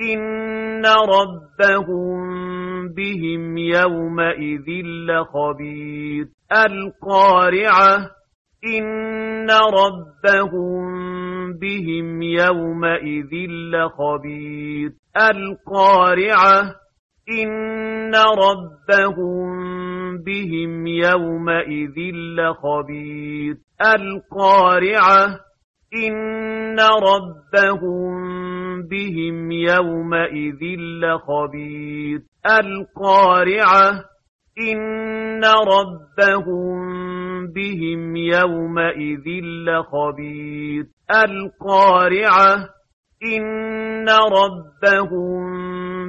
إن ربهم بهم يومئذ لخبير القارعة إن ربهم بهم يومئذ لخبير القارعة إن ربهم بهم يومئذ لخبير القارعة إن ربهم بهم يومئذ لخبير. القارعة إن ربهم بهم يومئذ لخبير. القارعة إن ربهم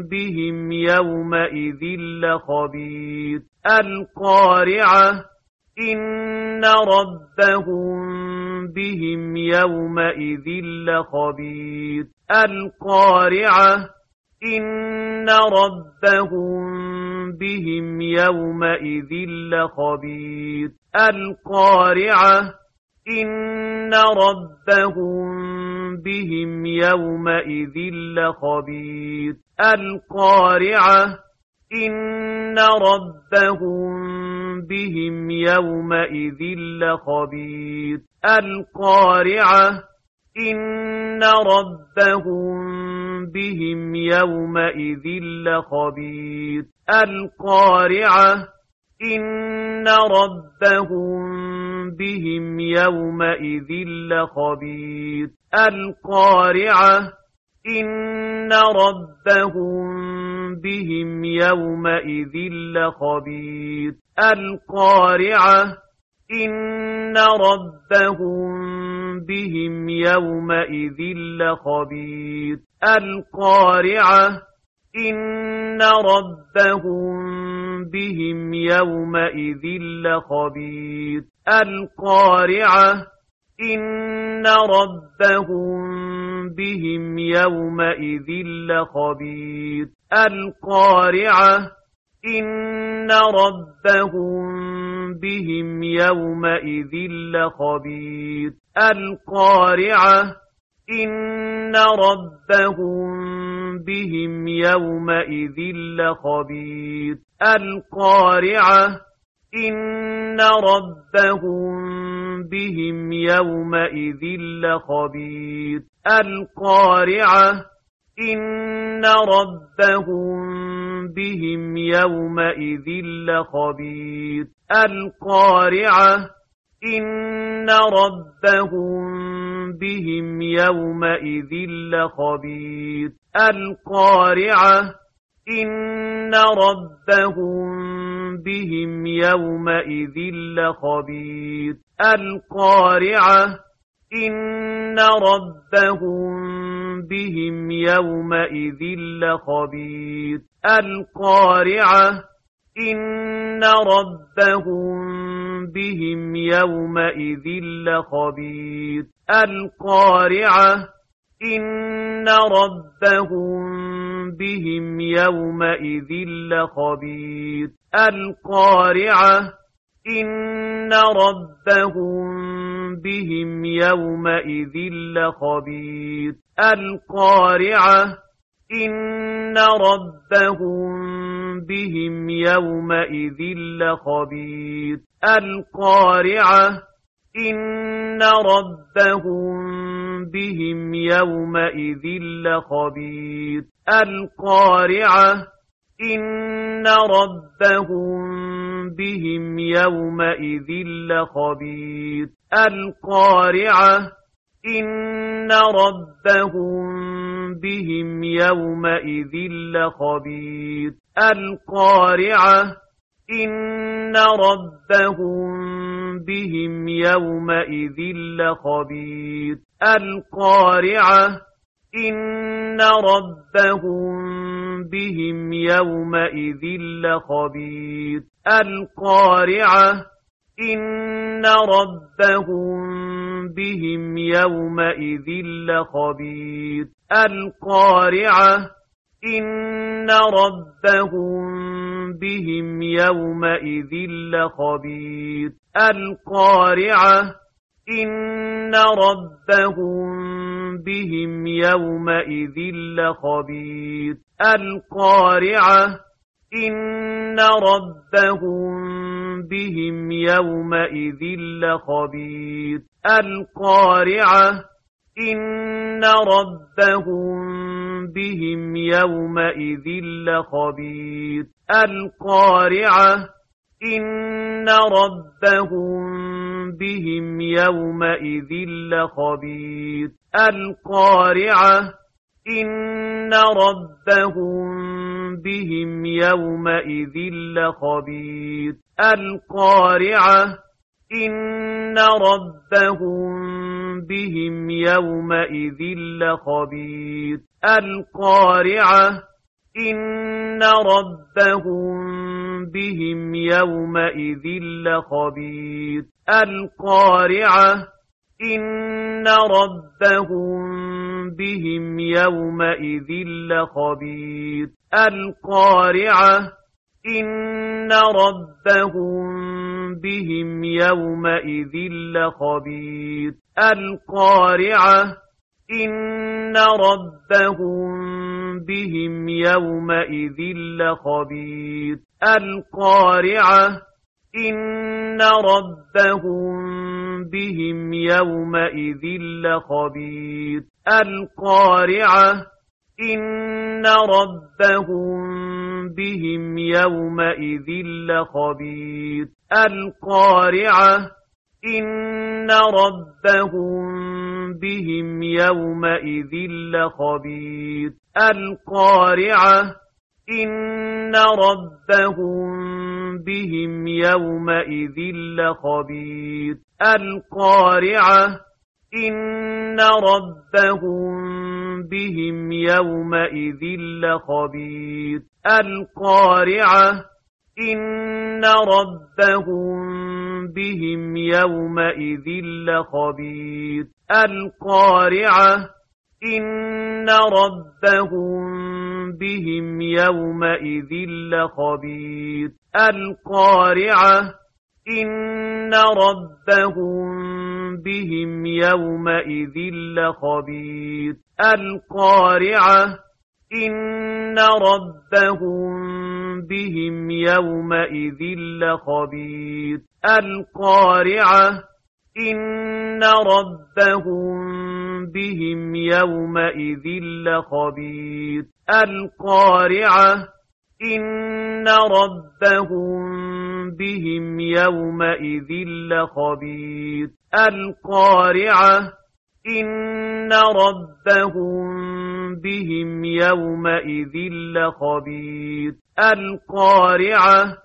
بهم يومئذ لخبير. القارعة إن ربهم بهم يومئذ لخبير. القارعة. إن ربهم بهم يومئذ لخبير. القارعة. إن ربهم بهم يومئذ لخبير. القارعة. إن ربهم بهم يومئذ لخبير. القارعة. إن ربهم بهم يومئذ لخبير. القارعة إن ربهم بهم يومئذ لخبير. القارعة إن ربهم بهم يومئذ لخبير. القارعة إن ربهم بهم يومئذ لخبير القارعة إن ربهم بهم يومئذ لخبير القارعة إن ربهم بهم يومئذ لخبير القارعة إن ربهم بهم يومئذ لخبير القارعة. إن ربهم بهم يومئذ لخبير. القارعة. إن ربهم بهم يومئذ لخبير. القارعة. إن ربهم بهم يومئذ لخبير. القارعة. إن ربهم بهم يومئذ لخبير القارعة إن ربهم بهم يومئذ لخبير القارعة إن ربهم بهم يومئذ لخبير القارعة إن ربهم بهم يومئذ لخبير القارعة إن ربهم بهم يومئذ لخبير القارعة إن ربهم بهم يومئذ لخبير القارعة إن ربهم بهم يومئذ لخبير القارعة. إن ربهم بهم يومئذ لخبير. القارعة. إن ربهم بهم يومئذ لخبير. القارعة. إن ربهم بهم يومئذ لخبير. القارعة. إن ربهم بهم يومئذ لخبير القارعة إن ربهم بهم يومئذ لخبير القارعة إن ربهم بهم يومئذ لخبير القارعة إن ربهم بهم يومئذ لخبير القارعة إن ربهم بهم يومئذ لخبير القارعة إن ربهم بهم يومئذ لخبير القارعة إن ربهم بهم يومئذ لخبير القارعة. إن ربهم بهم يومئذ لخبير. القارعة. إن ربهم بهم يومئذ لخبير. القارعة. إن ربهم بهم يومئذ لخبير. القارعة. إن ربهم بهم يومئذ لخبير. القارعة إن ربهم بهم يومئذ لخبير. القارعة إن ربهم بهم يومئذ لخبير. القارعة إن ربهم بهم يومئذ لخبير القارعة إن ربهم بهم يومئذ لخبير القارعة إن ربهم بهم يومئذ لخبير القارعة إن ربهم بهم يومئذ لخبير القارعة إن ربهم بهم يومئذ لخبير. القارعة إن ربهم بهم يومئذ لخبير. القارعة إن ربهم بهم يومئذ لخبير. القارعة إن ربهم بهم يومئذ لخبير القارعة إن ربهم بهم يومئذ لخبير القارعة إن ربهم بهم يومئذ لخبير القارعة إن ربهم بهم يومئذ لخبير القارعة إن ربهم بهم يومئذ لخبير القارعة إن ربهم بهم يومئذ لخبير القارعة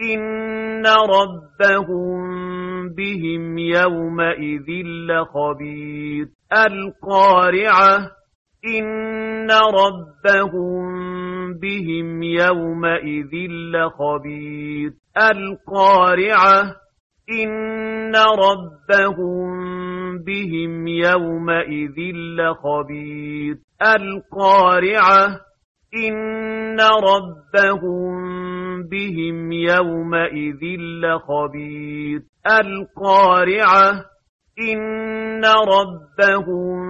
إن ربهم بهم يومئذ لخبير القارعة. إن ربهم بهم يومئذ لخبير. القارعة. إن ربهم بهم يومئذ لخبير. القارعة. إن ربهم بهم يومئذ لخبير. القارعة. إن ربهم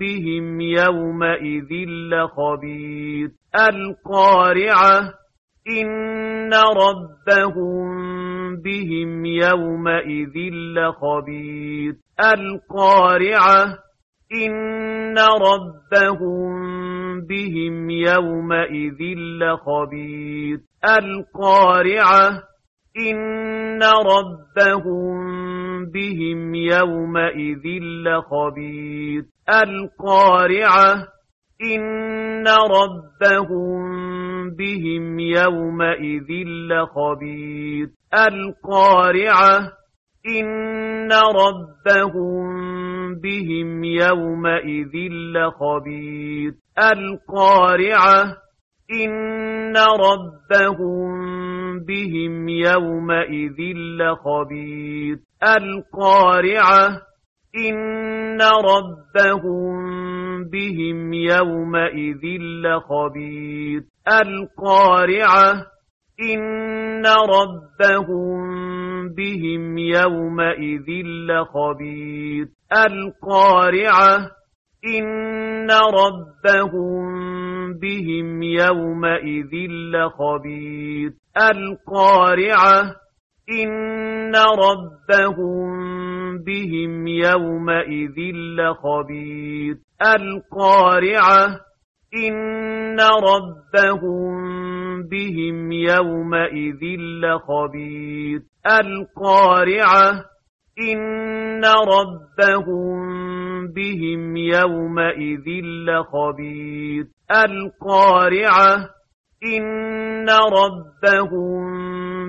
بهم يومئذ لخبير القارعة إن ربهم بهم يومئذ لخبير القارعة إن ربهم بهم يومئذ لخبير القارعة إن ربهم بهم يومئذ لخبير القارعة إن ربهم بهم يومئذ لخبير القارعة إن ربهم بهم يومئذ لخبير القارعة إن ربهم بهم يومئذ لخبير القارعة. إن ربهم بهم يومئذ لخبير. القارعة. إن ربهم بهم يومئذ لخبير. القارعة. إن ربهم بهم يومئذ لخبير. القارعة. إن ربهم بهم يومئذ لخبير القارعة إن ربهم بهم يومئذ لخبير القارعة إن ربهم بهم يومئذ لخبير القارعة إن ربهم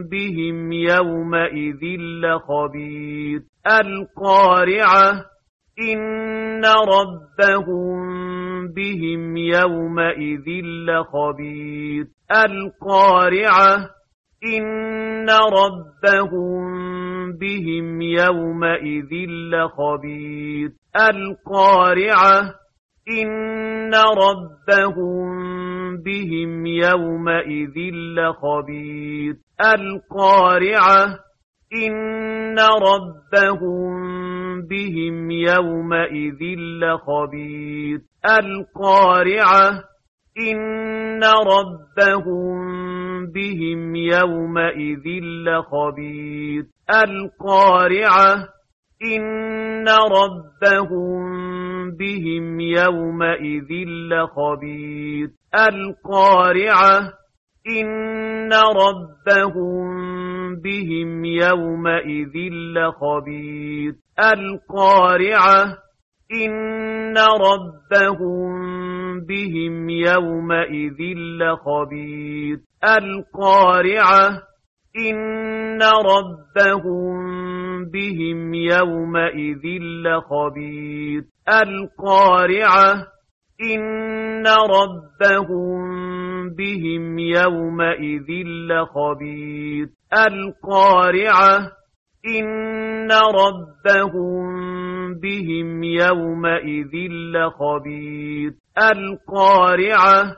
بهم يومئذ لخبير القارعة إن ربهم بهم يومئذ لخبير القارعة إن ربهم بهم يومئذ لخبير القارعة إن ربهم بهم يومئذ لخبير القارعة إن ربهم بهم يومئذ لخبير. القارعة إن ربهم بهم يومئذ لخبير. القارعة إن ربهم بهم يومئذ لخبير. القارعة إن ربهم بهم يومئذ لخبير القارعة إن ربهم بهم يومئذ لخبير القارعة إن ربهم بهم يومئذ لخبير القارعة إن ربهم بهم يومئذ لخبير القارعة إن ربهم بهم يومئذ لخبير القارعة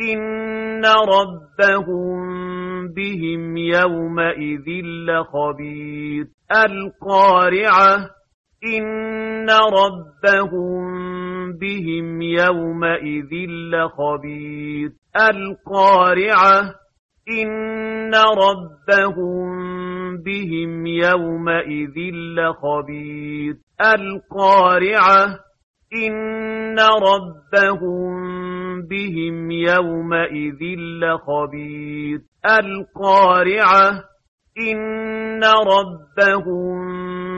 إن ربهم بهم يومئذ لخبير القارعة إن ربهم بهم يومئذ لخبير القارعة. إن ربهم بهم يومئذ لخبير. القارعة. إن ربهم بهم يومئذ لخبير. القارعة. إن ربهم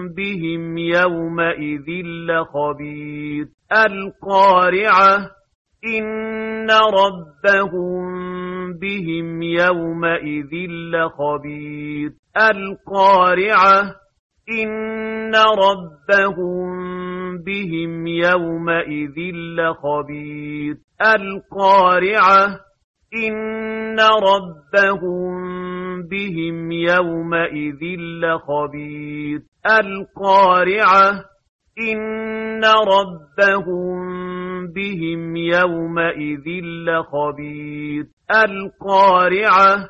بهم يومئذ لخبير. القارعة. إن ربهم بهم يومئذ لخبير القارعة إن ربهم بهم يومئذ لخبير القارعة إن ربهم بهم يومئذ لخبير القارعة إن ربهم بهم يومئذ لخبير القارعة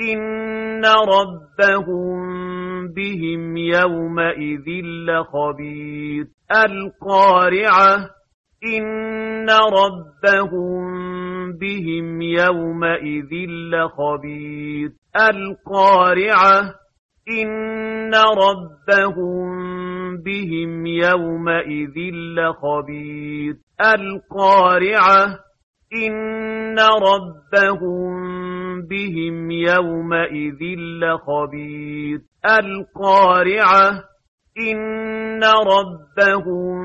إن ربهم بهم يومئذ لخبير القارعة إن ربهم بهم يومئذ لخبير القارعة إن ربهم بهم يومئذ لخبير القارعة. إن ربهم بهم يومئذ لخبير. القارعة. إن ربهم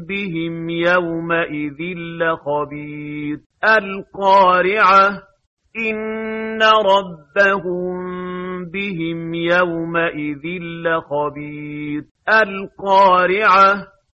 بهم يومئذ لخبير. القارعة. إن ربهم بهم يومئذ لخبير. القارعة.